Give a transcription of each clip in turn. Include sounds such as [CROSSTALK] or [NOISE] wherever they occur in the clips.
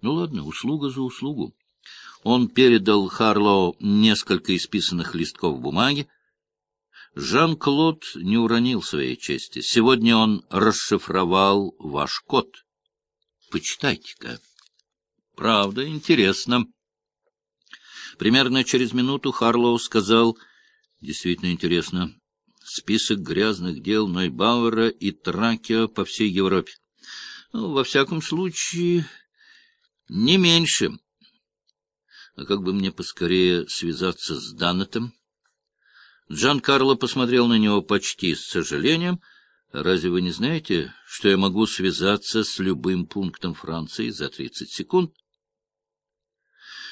Ну ладно, услуга за услугу. Он передал Харлоу несколько исписанных листков бумаги. Жан-Клод не уронил своей чести. Сегодня он расшифровал ваш код. Почитайте-ка. Правда, интересно. Примерно через минуту Харлоу сказал, действительно интересно, список грязных дел Нойбауэра и Тракио по всей Европе. Ну, во всяком случае, не меньше. А как бы мне поскорее связаться с Даннетом? Джан Карло посмотрел на него почти с сожалением. Разве вы не знаете, что я могу связаться с любым пунктом Франции за тридцать секунд?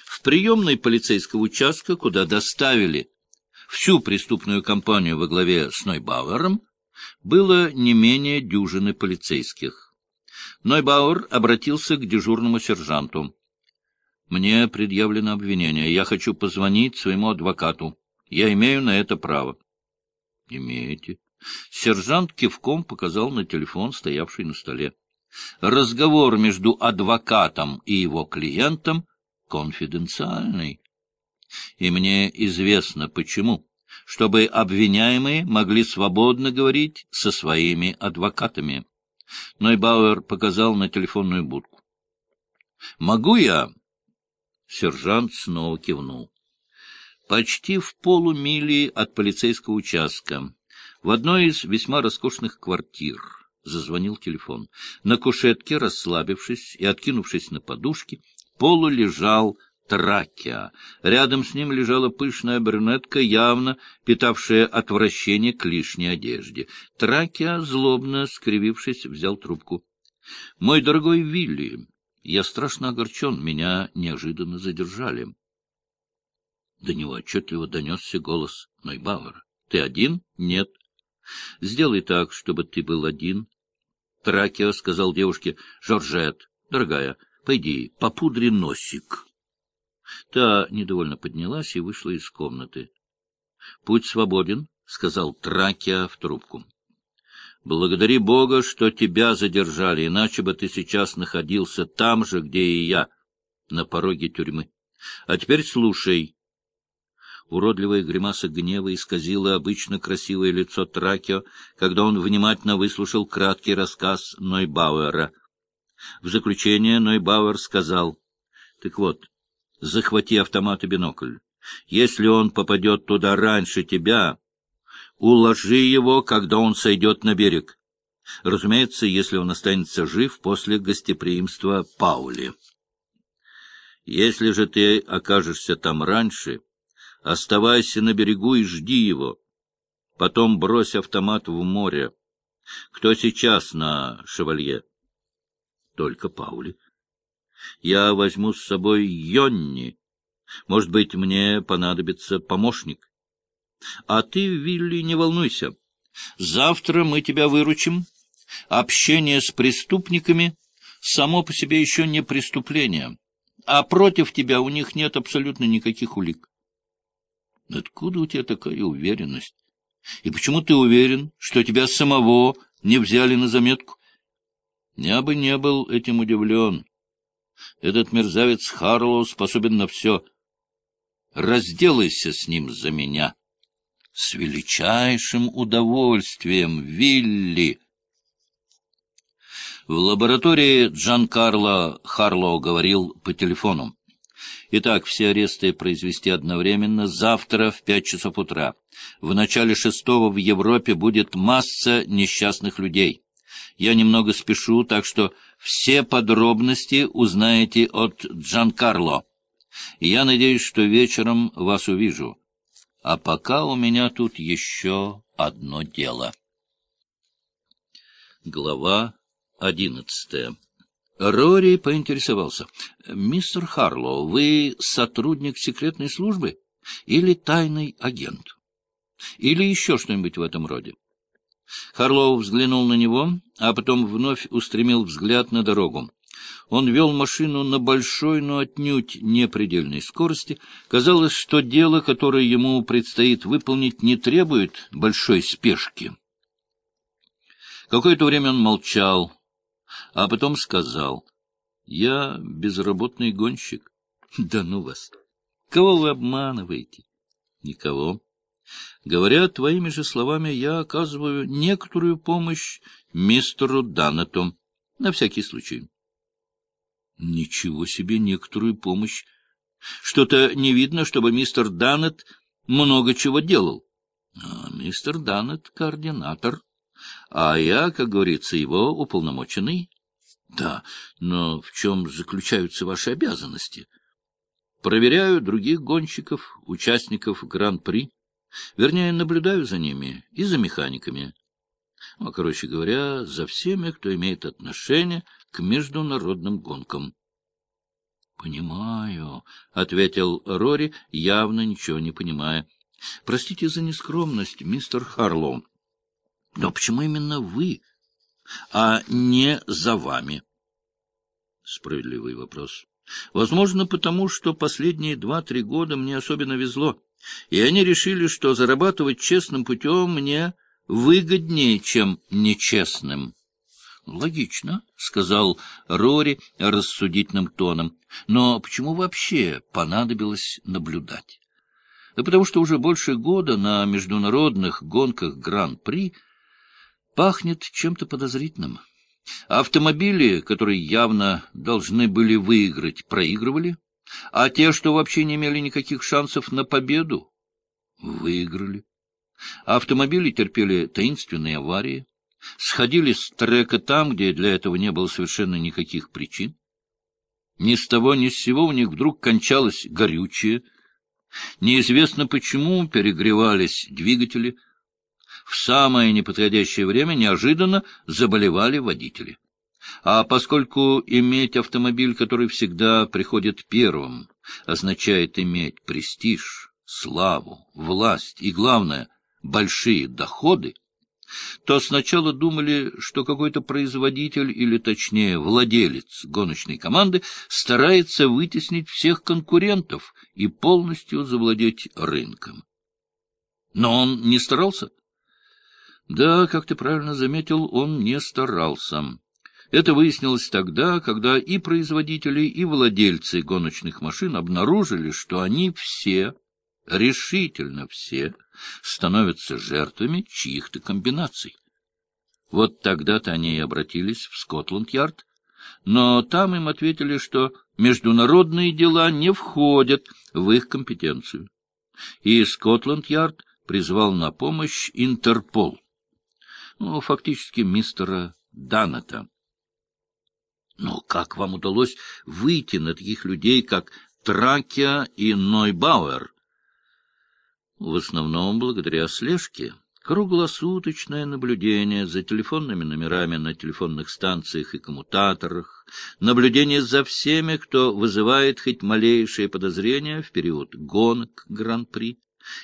В приемной полицейского участка, куда доставили всю преступную компанию во главе с Нойбауэром, было не менее дюжины полицейских. Нойбауэр обратился к дежурному сержанту. — Мне предъявлено обвинение. Я хочу позвонить своему адвокату. Я имею на это право. — Имеете. Сержант кивком показал на телефон, стоявший на столе. Разговор между адвокатом и его клиентом конфиденциальный. И мне известно почему. Чтобы обвиняемые могли свободно говорить со своими адвокатами. Нойбауэр показал на телефонную будку. — Могу я? Сержант снова кивнул. Почти в полумили от полицейского участка, в одной из весьма роскошных квартир, зазвонил телефон. На кушетке, расслабившись и откинувшись на подушки, полу лежал Тракия. Рядом с ним лежала пышная брюнетка, явно питавшая отвращение к лишней одежде. Тракия, злобно скривившись, взял трубку. — Мой дорогой Вилли, я страшно огорчен, меня неожиданно задержали. До него отчетливо донесся голос Нойбауэра. — Ты один? — Нет. — Сделай так, чтобы ты был один. Тракио сказал девушке, — Жоржет, дорогая, пойди, попудри носик. Та недовольно поднялась и вышла из комнаты. — Путь свободен, — сказал Тракия в трубку. — Благодари Бога, что тебя задержали, иначе бы ты сейчас находился там же, где и я, на пороге тюрьмы. А теперь слушай. Уродливая гримаса гнева исказила обычно красивое лицо Тракио, когда он внимательно выслушал краткий рассказ Нойбауэра. В заключение Нойбауэр сказал, — Так вот, захвати автомат и бинокль. Если он попадет туда раньше тебя, уложи его, когда он сойдет на берег. Разумеется, если он останется жив после гостеприимства Паули. Если же ты окажешься там раньше, Оставайся на берегу и жди его. Потом брось автомат в море. Кто сейчас на шевалье? Только Паули. Я возьму с собой Йонни. Может быть, мне понадобится помощник. А ты, Вилли, не волнуйся. Завтра мы тебя выручим. Общение с преступниками само по себе еще не преступление, а против тебя у них нет абсолютно никаких улик. Откуда у тебя такая уверенность? И почему ты уверен, что тебя самого не взяли на заметку? Я бы не был этим удивлен. Этот мерзавец Харлоу способен на все. Разделайся с ним за меня. С величайшим удовольствием, Вилли. В лаборатории Джан Карло Харлоу говорил по телефону. Итак, все аресты произвести одновременно завтра в пять часов утра. В начале шестого в Европе будет масса несчастных людей. Я немного спешу, так что все подробности узнаете от Джанкарло. Я надеюсь, что вечером вас увижу. А пока у меня тут еще одно дело. Глава одиннадцатая Рори поинтересовался. — Мистер Харлоу, вы сотрудник секретной службы или тайный агент? Или еще что-нибудь в этом роде? Харлоу взглянул на него, а потом вновь устремил взгляд на дорогу. Он вел машину на большой, но отнюдь не предельной скорости. Казалось, что дело, которое ему предстоит выполнить, не требует большой спешки. Какое-то время он молчал, а потом сказал, Я безработный гонщик. [LAUGHS] Да ну вас! Кого вы обманываете? Никого. Говоря твоими же словами, я оказываю некоторую помощь мистеру Даннету. На всякий случай. Ничего себе некоторую помощь. Что-то не видно, чтобы мистер Даннет много чего делал. А мистер Даннет — координатор, а я, как говорится, его уполномоченный. Да, но в чем заключаются ваши обязанности? Проверяю других гонщиков, участников Гран-при. Вернее, наблюдаю за ними и за механиками. Ну, короче говоря, за всеми, кто имеет отношение к международным гонкам. — Понимаю, — ответил Рори, явно ничего не понимая. — Простите за нескромность, мистер Харлоу. Но почему именно вы, а не за вами? Справедливый вопрос. Возможно, потому что последние два-три года мне особенно везло, и они решили, что зарабатывать честным путем мне выгоднее, чем нечестным. — Логично, — сказал Рори рассудительным тоном. — Но почему вообще понадобилось наблюдать? Да потому что уже больше года на международных гонках Гран-при пахнет чем-то подозрительным. Автомобили, которые явно должны были выиграть, проигрывали, а те, что вообще не имели никаких шансов на победу, выиграли. Автомобили терпели таинственные аварии, сходили с трека там, где для этого не было совершенно никаких причин. Ни с того ни с сего у них вдруг кончалось горючее. Неизвестно почему перегревались двигатели, в самое неподходящее время неожиданно заболевали водители. А поскольку иметь автомобиль, который всегда приходит первым, означает иметь престиж, славу, власть и, главное, большие доходы, то сначала думали, что какой-то производитель, или точнее владелец гоночной команды, старается вытеснить всех конкурентов и полностью завладеть рынком. Но он не старался. Да, как ты правильно заметил, он не старался. Это выяснилось тогда, когда и производители, и владельцы гоночных машин обнаружили, что они все, решительно все, становятся жертвами чьих-то комбинаций. Вот тогда-то они и обратились в Скотланд-Ярд, но там им ответили, что международные дела не входят в их компетенцию. И Скотланд-Ярд призвал на помощь Интерпол ну, фактически мистера Даннета. Но как вам удалось выйти на таких людей, как Тракия и Нойбауэр? В основном благодаря слежке. Круглосуточное наблюдение за телефонными номерами на телефонных станциях и коммутаторах, наблюдение за всеми, кто вызывает хоть малейшее подозрение в период гонок Гран-при,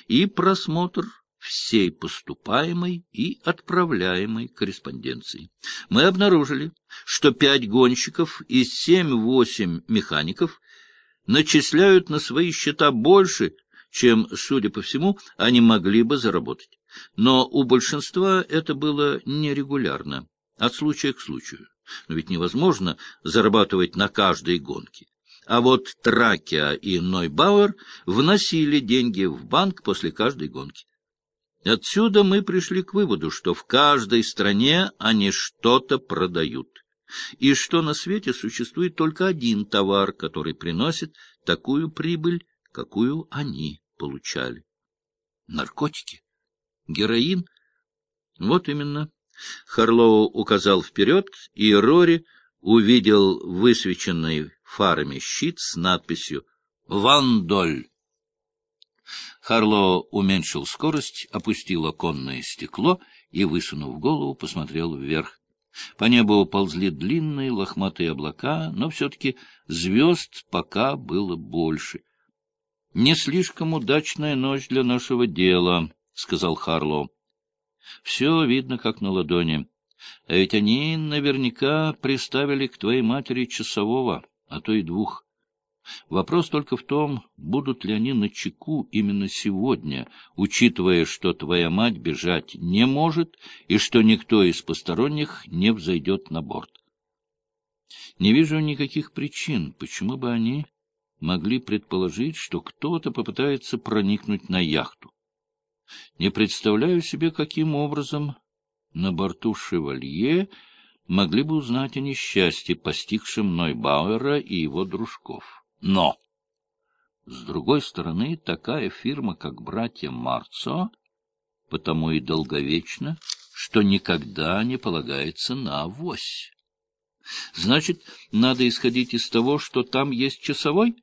и просмотр всей поступаемой и отправляемой корреспонденции. Мы обнаружили, что пять гонщиков и семь-восемь механиков начисляют на свои счета больше, чем, судя по всему, они могли бы заработать. Но у большинства это было нерегулярно, от случая к случаю. Но ведь невозможно зарабатывать на каждой гонке. А вот Тракия и Нойбауэр вносили деньги в банк после каждой гонки. Отсюда мы пришли к выводу, что в каждой стране они что-то продают, и что на свете существует только один товар, который приносит такую прибыль, какую они получали. Наркотики? Героин? Вот именно. Харлоу указал вперед, и Рори увидел высвеченный фарами щит с надписью «Вандоль». Харло уменьшил скорость, опустил оконное стекло и, высунув голову, посмотрел вверх. По небу ползли длинные лохматые облака, но все-таки звезд пока было больше. — Не слишком удачная ночь для нашего дела, — сказал Харло. — Все видно, как на ладони. А ведь они наверняка приставили к твоей матери часового, а то и двух. Вопрос только в том, будут ли они на чеку именно сегодня, учитывая, что твоя мать бежать не может и что никто из посторонних не взойдет на борт. Не вижу никаких причин, почему бы они могли предположить, что кто-то попытается проникнуть на яхту. Не представляю себе, каким образом на борту «Шевалье» могли бы узнать о несчастье, постигшем Нойбауэра и его дружков. Но, с другой стороны, такая фирма, как братья Марцо, потому и долговечна, что никогда не полагается на авось. Значит, надо исходить из того, что там есть часовой?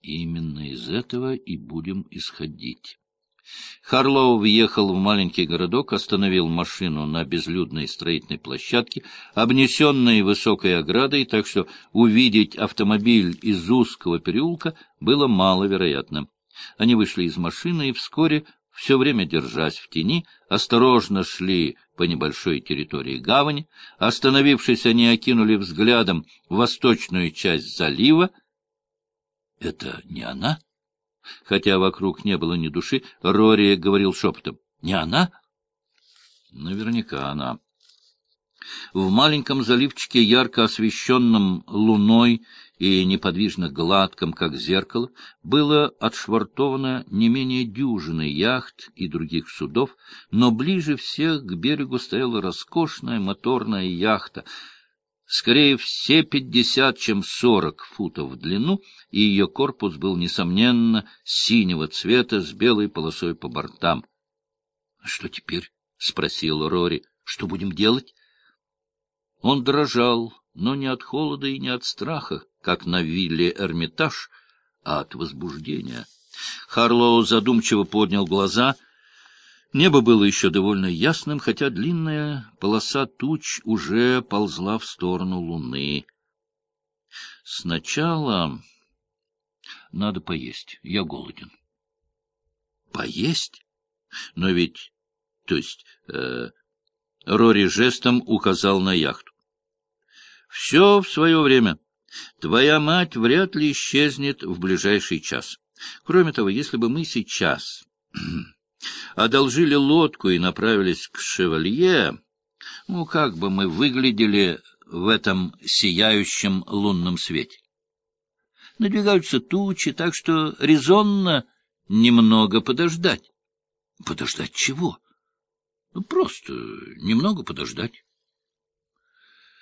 Именно из этого и будем исходить. Харлоу въехал в маленький городок, остановил машину на безлюдной строительной площадке, обнесенной высокой оградой, так что увидеть автомобиль из узкого переулка было маловероятно. Они вышли из машины и вскоре, все время держась в тени, осторожно шли по небольшой территории гавани. Остановившись, они окинули взглядом восточную часть залива. — Это не она? — Хотя вокруг не было ни души, Рори говорил шепотом. — Не она? — Наверняка она. В маленьком заливчике, ярко освещенном луной и неподвижно гладком, как зеркало, было отшвартовано не менее дюжины яхт и других судов, но ближе всех к берегу стояла роскошная моторная яхта — скорее все пятьдесят, чем сорок футов в длину, и ее корпус был, несомненно, синего цвета с белой полосой по бортам. — Что теперь? — спросил Рори. — Что будем делать? Он дрожал, но не от холода и не от страха, как на вилле Эрмитаж, а от возбуждения. Харлоу задумчиво поднял глаза — Небо было еще довольно ясным, хотя длинная полоса туч уже ползла в сторону луны. Сначала надо поесть. Я голоден. Поесть? Но ведь... То есть... Э, Рори жестом указал на яхту. Все в свое время. Твоя мать вряд ли исчезнет в ближайший час. Кроме того, если бы мы сейчас одолжили лодку и направились к шевалье, ну, как бы мы выглядели в этом сияющем лунном свете. Надвигаются тучи, так что резонно немного подождать. Подождать чего? Ну, просто немного подождать.